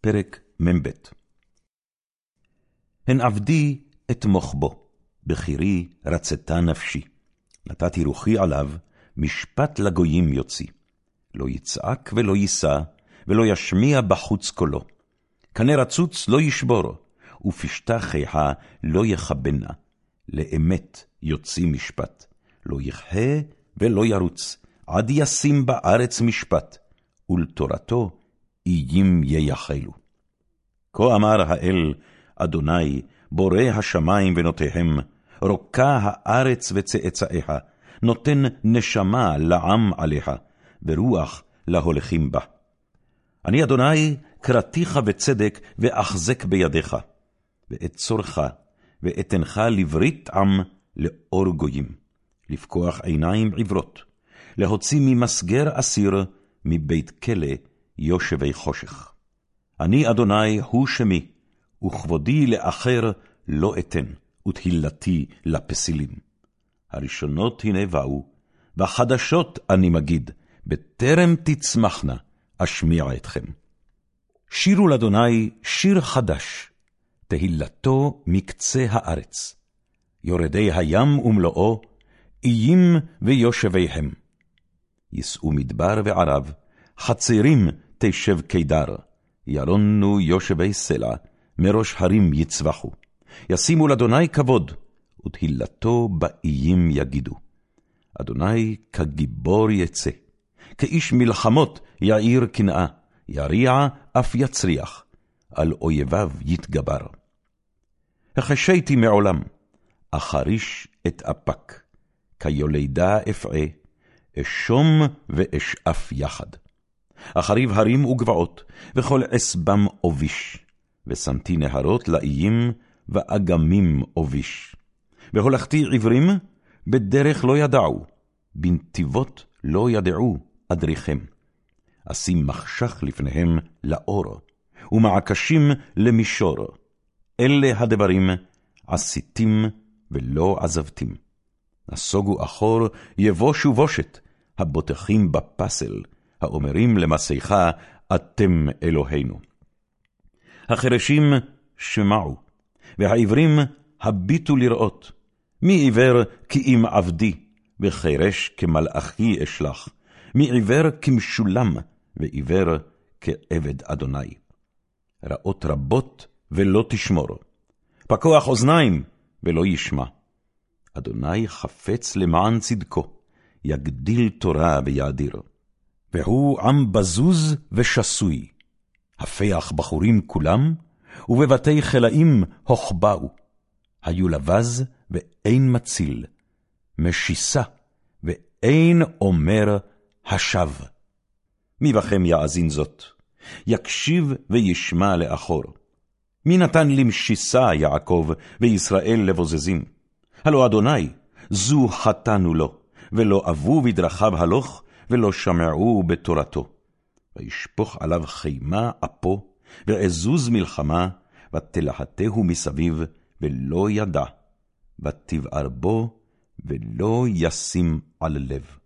פרק מ"ב הן עבדי אתמוך בו, בחירי רצתה נפשי. נתתי רוחי עליו, משפט לגויים יוציא. לא יצעק ולא יישא, ולא ישמיע בחוץ קולו. קנה רצוץ לא ישבור, ופשתה חיכה לא יכבנה. לאמת יוציא משפט, לא יכהה ולא ירוץ, עד ישים בארץ משפט, ולתורתו איים ייחלו. כה אמר האל, אדוני, בורא השמים ונותיהם, רוקה הארץ וצאצאיה, נותן נשמה לעם עליה, ורוח להולכים בה. אני אדוני, קראתיך בצדק, ואחזק בידיך, ואצורך, ואתנך לברית עם לאור גויים, לפקוח עיניים עברות, להוציא ממסגר אסיר, מבית כלא יושבי חושך. אני אדוני הוא שמי, וכבודי לאחר לא אתן, ותהילתי לפסילים. הראשונות הנה באו, והחדשות אני מגיד, בטרם תצמחנה, אשמיע אתכם. שירו לאדוני שיר חדש, תהילתו מקצה הארץ. יורדי הים ומלואו, איים ויושביהם. יישאו מדבר וערב, חצרים תשב קידר, ירונו יושבי סלע, מראש הרים יצבחו. ישימו לאדוני כבוד, ותהילתו באיים יגידו. אדוני כגיבור יצא, כאיש מלחמות יעיר קנאה, יריע אף יצריח, על אויביו יתגבר. החשיתי מעולם, אחריש את אפק, כיולדה אפעה, אשום ואשאף יחד. אחריב הרים וגבעות, וכל עשבם עוביש, ושמתי נהרות לאיים, ואגמים עוביש. והולכתי עברים, בדרך לא ידעו, בנתיבות לא ידעו אדריכם. אשים מחשך לפניהם לאור, ומעקשים למישור. אלה הדברים עשיתים ולא עזבתים. נסוגו אחור, יבושו בושת, הבוטחים בפסל, האומרים למסכה, אתם אלוהינו. החרשים שמעו, והעברים הביטו לראות. מי עיוור כי אם עבדי, וחירש כמלאכי אשלח. מי עיוור כמשולם, ועיוור כעבד אדוני. רעות רבות ולא תשמור. פקוח אוזניים ולא ישמע. אדוני חפץ למען צדקו, יגדיל תורה ויאדיר. והוא עם בזוז ושסוי, הפח בחורים כולם, ובבתי חלאים הוחבאו. היו לבז ואין מציל, משיסה ואין אומר השב. מי בכם יאזין זאת? יקשיב וישמע לאחור. מי נתן למשיסה יעקב, וישראל לבוזזים? הלא אדוני, זו חטאנו לו, ולא אבו בדרכיו הלוך, ולא שמעו בתורתו. וישפוך עליו חימה אפו, ועזוז מלחמה, ותלהטהו מסביב, ולא ידע, ותבער בו, ולא ישים על לב.